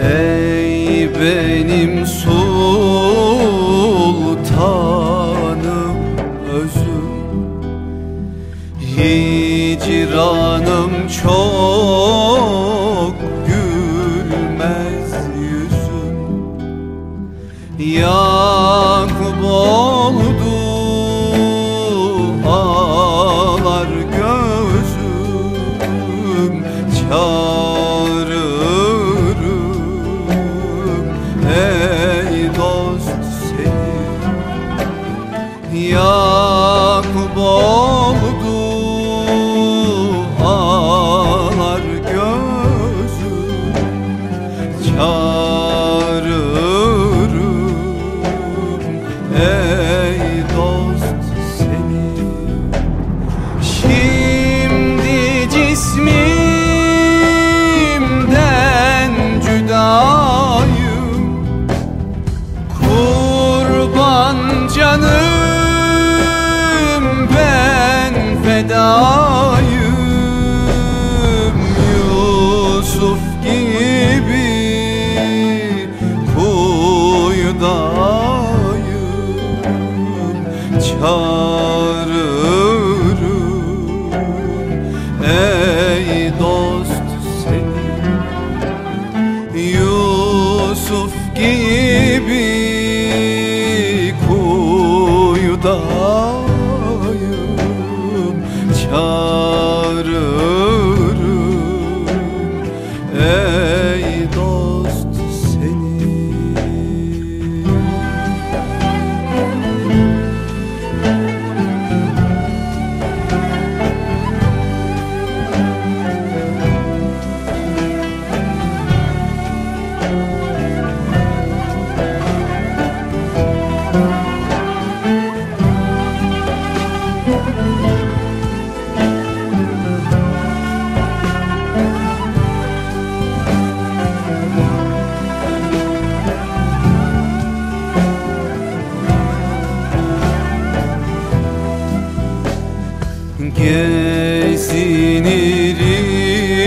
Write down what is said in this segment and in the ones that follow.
Ey benim sultanım özüm. Hicranım çok gülmez yüzüm. Ya love.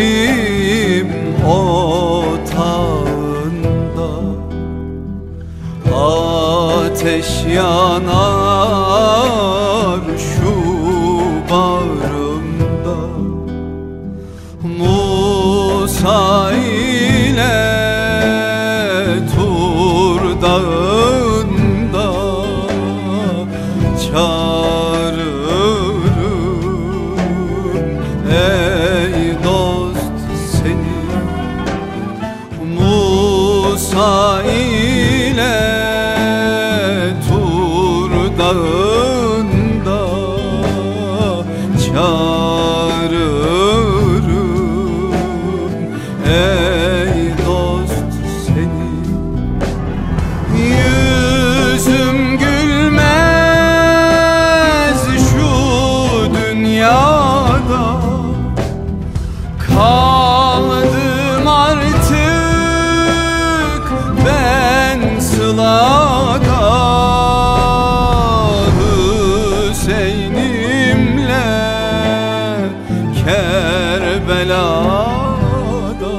Gezinirim otağında Ateş yanar şu bağrımda. Musa ile Tur dağı yanağında çağırırım. Ey dost seni Yüzüm gülmez şu dünyada. Kaldım artık ben sıla. belada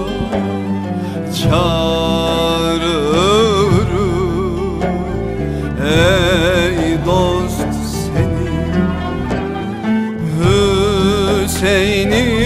çağırırım. Ey dost seni Hüseyin'i